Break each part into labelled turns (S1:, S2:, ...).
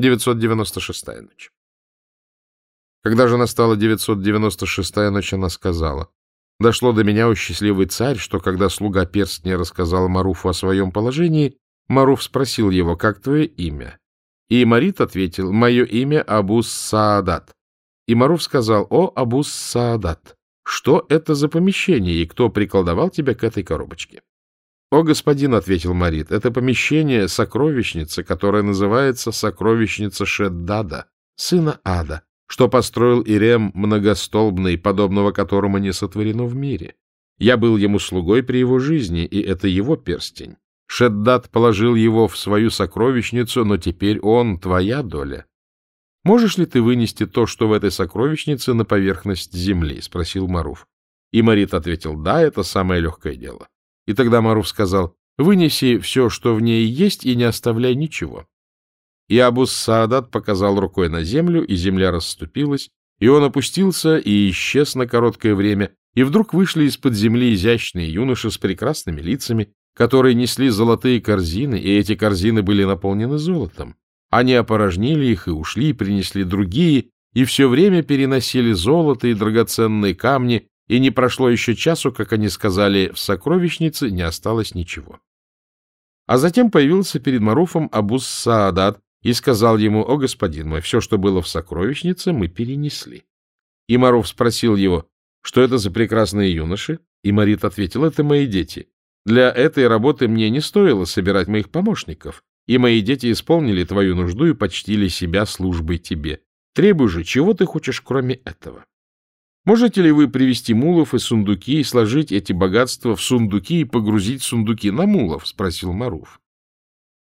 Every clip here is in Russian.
S1: 996-я ночь. Когда же настала 996-я ночь, она сказала, «Дошло до меня, о счастливый царь, что когда слуга перстня рассказал Маруфу о своем положении, Маруф спросил его, как твое имя? И Марит ответил, мое имя Абус Саадат. И Маруф сказал, о, Абус Саадат, что это за помещение и кто приколдовал тебя к этой коробочке? «О, господин», — ответил Марит, — «это помещение сокровищницы, которая называется сокровищница Шеддада, сына Ада, что построил Ирем многостолбный, подобного которому не сотворено в мире. Я был ему слугой при его жизни, и это его перстень. Шеддад положил его в свою сокровищницу, но теперь он твоя доля. Можешь ли ты вынести то, что в этой сокровищнице, на поверхность земли? — спросил Маруф. И Марит ответил, да, это самое легкое дело. И тогда Маруф сказал, вынеси все, что в ней есть, и не оставляй ничего. И Абус Саадат показал рукой на землю, и земля расступилась, и он опустился и исчез на короткое время, и вдруг вышли из-под земли изящные юноши с прекрасными лицами, которые несли золотые корзины, и эти корзины были наполнены золотом. Они опорожнили их и ушли, и принесли другие, и все время переносили золото и драгоценные камни, и не прошло еще часу, как они сказали, в сокровищнице не осталось ничего. А затем появился перед Маруфом Абус Саадат и сказал ему, «О, господин мой, все, что было в сокровищнице, мы перенесли». И Маруф спросил его, что это за прекрасные юноши, и Марит ответил, «Это мои дети. Для этой работы мне не стоило собирать моих помощников, и мои дети исполнили твою нужду и почтили себя службой тебе. Требуй же, чего ты хочешь, кроме этого?» Можете ли вы привести мулов и сундуки и сложить эти богатства в сундуки и погрузить сундуки на мулов? — спросил Маруф.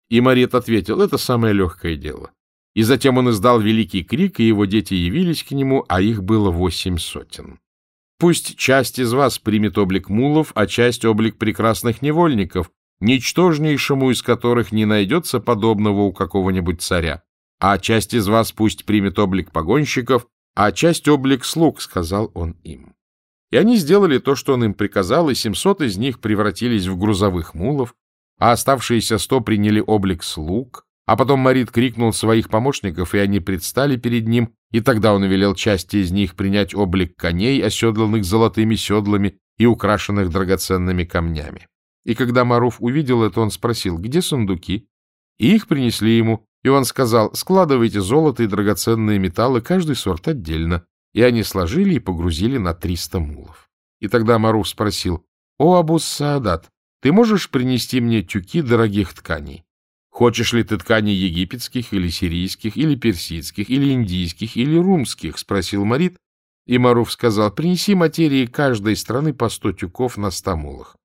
S1: И Марет ответил, это самое легкое дело. И затем он издал великий крик, и его дети явились к нему, а их было восемь сотен. Пусть часть из вас примет облик мулов, а часть — облик прекрасных невольников, ничтожнейшему из которых не найдется подобного у какого-нибудь царя. А часть из вас пусть примет облик погонщиков, а часть облик слуг, — сказал он им. И они сделали то, что он им приказал, и семьсот из них превратились в грузовых мулов, а оставшиеся сто приняли облик слуг, а потом Марит крикнул своих помощников, и они предстали перед ним, и тогда он велел части из них принять облик коней, оседланных золотыми седлами и украшенных драгоценными камнями. И когда Маруф увидел это, он спросил, где сундуки? И их принесли ему, и он сказал, складывайте золото и драгоценные металлы, каждый сорт отдельно. И они сложили и погрузили на триста мулов. И тогда Маруф спросил, «О, Абус Саадат, ты можешь принести мне тюки дорогих тканей? Хочешь ли ты тканей египетских, или сирийских, или персидских, или индийских, или румских?» — спросил Марит. И Маруф сказал, «Принеси материи каждой страны по сто тюков на ста мулах».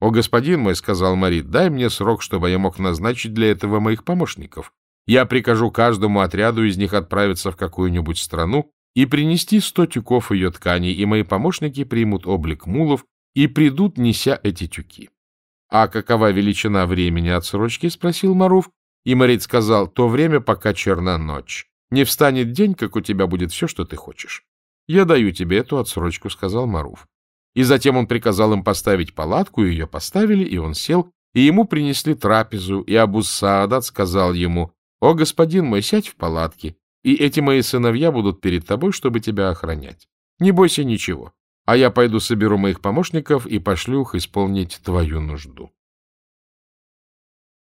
S1: «О, господин мой», — сказал Марит, — «дай мне срок, чтобы я мог назначить для этого моих помощников. Я прикажу каждому отряду из них отправиться в какую-нибудь страну и принести сто тюков ее тканей, и мои помощники примут облик мулов и придут, неся эти тюки. — А какова величина времени отсрочки? — спросил Маруф. И Марит сказал, — то время, пока черна ночь. Не встанет день, как у тебя будет все, что ты хочешь. — Я даю тебе эту отсрочку, — сказал Маруф. И затем он приказал им поставить палатку, ее поставили, и он сел, и ему принесли трапезу, и Абу Саадат сказал ему, «О, господин мой, сядь в палатке, и эти мои сыновья будут перед тобой, чтобы тебя охранять. Не бойся ничего, а я пойду соберу моих помощников и пошлю их исполнить твою нужду».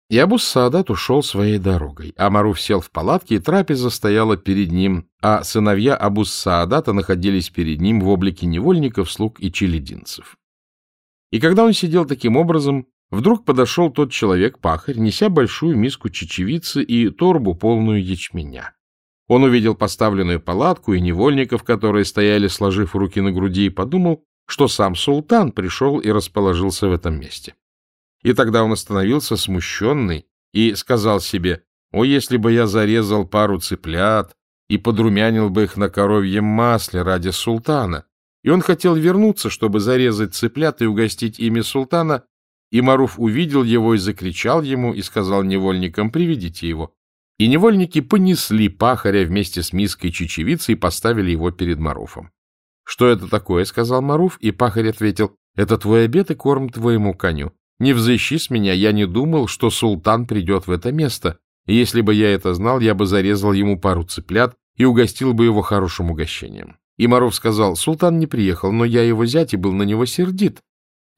S1: И Абус Саадат ушел своей дорогой, а Маруф сел в палатке, и трапеза стояла перед ним, а сыновья Абус Саадата находились перед ним в облике невольников, слуг и челединцев. И когда он сидел таким образом, Вдруг подошел тот человек-пахарь, неся большую миску чечевицы и торбу, полную ячменя. Он увидел поставленную палатку и невольников, которые стояли, сложив руки на груди, и подумал, что сам султан пришел и расположился в этом месте. И тогда он остановился смущенный и сказал себе, «О, если бы я зарезал пару цыплят и подрумянил бы их на коровьем масле ради султана!» И он хотел вернуться, чтобы зарезать цыплят и угостить ими султана, и Маруф увидел его и закричал ему, и сказал невольникам, приведите его. И невольники понесли пахаря вместе с миской чечевицы и поставили его перед Маруфом. — Что это такое? — сказал Маруф, и пахарь ответил, — это твой обед и корм твоему коню. Не взыщи с меня, я не думал, что султан придет в это место. Если бы я это знал, я бы зарезал ему пару цыплят и угостил бы его хорошим угощением. И Маров сказал, султан не приехал, но я его зять и был на него сердит.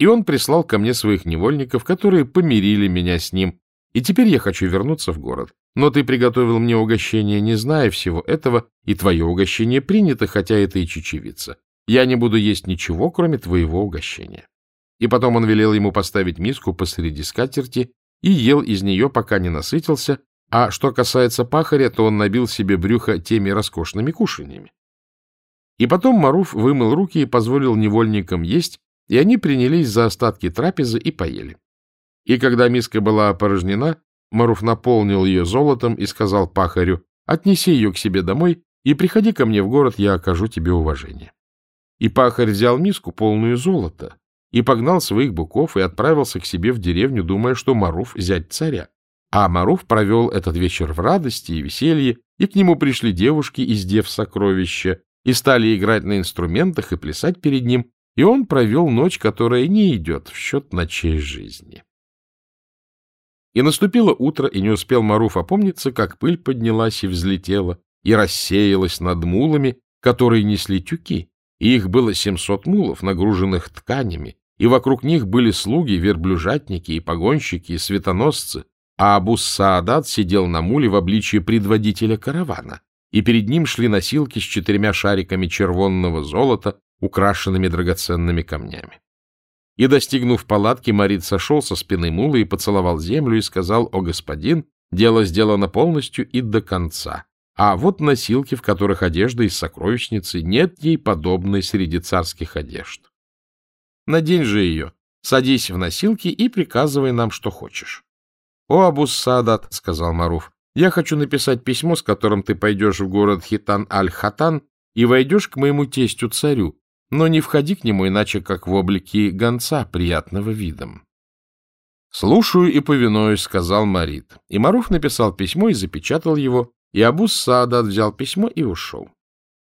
S1: И он прислал ко мне своих невольников, которые помирили меня с ним, и теперь я хочу вернуться в город. Но ты приготовил мне угощение, не зная всего этого, и твое угощение принято, хотя это и чечевица. Я не буду есть ничего, кроме твоего угощения. И потом он велел ему поставить миску посреди скатерти и ел из нее, пока не насытился, а что касается пахаря, то он набил себе брюхо теми роскошными кушаньями. И потом Маруф вымыл руки и позволил невольникам есть, и они принялись за остатки трапезы и поели. И когда миска была опорожнена, Маруф наполнил ее золотом и сказал пахарю, «Отнеси ее к себе домой и приходи ко мне в город, я окажу тебе уважение». И пахарь взял миску, полную золота, и погнал своих быков и отправился к себе в деревню, думая, что Маруф — зять царя. А Маруф провел этот вечер в радости и веселье, и к нему пришли девушки из дев сокровища, и стали играть на инструментах и плясать перед ним, и он провел ночь, которая не идет в счет ночей жизни. И наступило утро, и не успел Маруф опомниться, как пыль поднялась и взлетела, и рассеялась над мулами, которые несли тюки, и их было семьсот мулов, нагруженных тканями, и вокруг них были слуги, верблюжатники и погонщики, и светоносцы, а Абус Саадат сидел на муле в обличье предводителя каравана, и перед ним шли носилки с четырьмя шариками червонного золота, украшенными драгоценными камнями. И, достигнув палатки, Марит сошел со спины мула и поцеловал землю и сказал, «О, господин, дело сделано полностью и до конца, а вот носилки, в которых одежда из сокровищницы, нет ей подобной среди царских одежд. Надень же ее, садись в носилки и приказывай нам, что хочешь». «О, Абус Саадат», — сказал Маруф, — «я хочу написать письмо, с которым ты пойдешь в город Хитан-аль-Хатан и войдешь к моему тестю-царю, но не входи к нему иначе, как в облике гонца приятного видом. «Слушаю и повинуюсь», — сказал Марит. И Маруф написал письмо и запечатал его, и Абус Саадат взял письмо и ушел.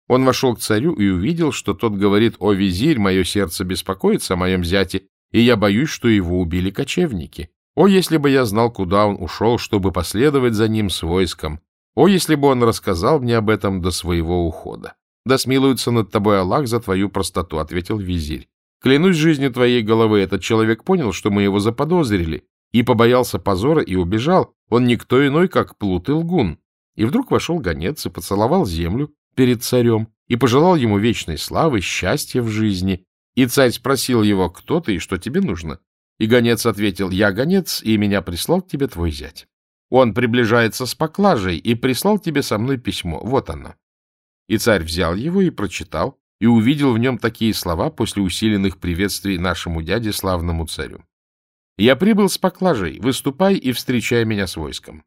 S1: Он вошел к царю и увидел, что тот говорит, «О, визирь, мое сердце беспокоится о моем зяте, и я боюсь, что его убили кочевники. О, если бы я знал, куда он ушел, чтобы последовать за ним с войском! О, если бы он рассказал мне об этом до своего ухода!» Да смилуется над тобой Аллах за твою простоту, — ответил визирь. Клянусь жизнью твоей головы, этот человек понял, что мы его заподозрили, и побоялся позора и убежал. Он никто иной, как Плут и Лгун. И вдруг вошел гонец и поцеловал землю перед царем и пожелал ему вечной славы, счастья в жизни. И царь спросил его, кто ты и что тебе нужно. И гонец ответил, я гонец, и меня прислал к тебе твой зять. Он приближается с поклажей и прислал тебе со мной письмо. Вот оно. И царь взял его и прочитал, и увидел в нем такие слова после усиленных приветствий нашему дяде, славному царю. «Я прибыл с поклажей, выступай и встречай меня с войском».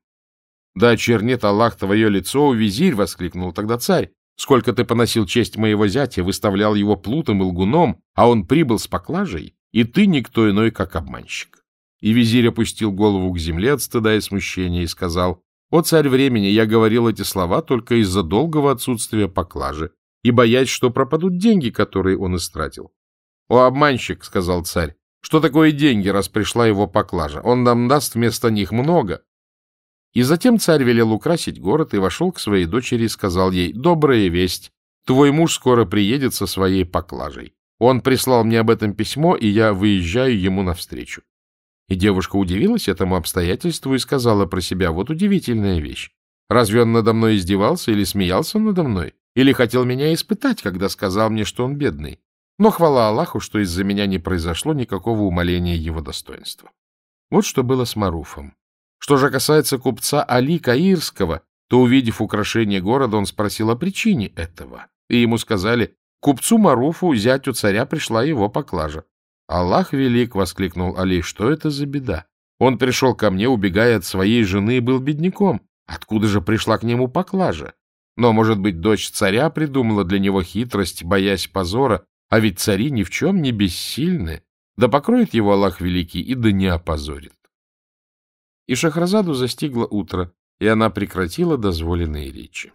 S1: «Да чернет Аллах твое лицо, о визирь!» — воскликнул тогда царь. «Сколько ты поносил честь моего зятя, выставлял его плутом и лгуном, а он прибыл с поклажей, и ты никто иной, как обманщик». И визирь опустил голову к земле от стыда и смущения и сказал, о царь времени, я говорил эти слова только из-за долгого отсутствия поклажи и боясь, что пропадут деньги, которые он истратил. — О, обманщик, — сказал царь, — что такое деньги, раз пришла его поклажа? Он нам даст вместо них много. И затем царь велел украсить город и вошел к своей дочери и сказал ей, «Добрая весть, твой муж скоро приедет со своей поклажей. Он прислал мне об этом письмо, и я выезжаю ему навстречу. И девушка удивилась этому обстоятельству и сказала про себя, вот удивительная вещь. Разве он надо мной издевался или смеялся надо мной? Или хотел меня испытать, когда сказал мне, что он бедный? Но хвала Аллаху, что из-за меня не произошло никакого умаления его достоинства. Вот что было с Маруфом. Что же касается купца Али Каирского, то, увидев украшение города, он спросил о причине этого. И ему сказали, купцу Маруфу, зятю царя, пришла его поклажа. «Аллах велик!» — воскликнул Али. «Что это за беда? Он пришел ко мне, убегая от своей жены, и был бедняком. Откуда же пришла к нему поклажа? Но, может быть, дочь царя придумала для него хитрость, боясь позора, а ведь цари ни в чем не бессильны. Да покроет его Аллах Великий и да не опозорит». И Шахразаду застигло утро, и она прекратила дозволенные речи.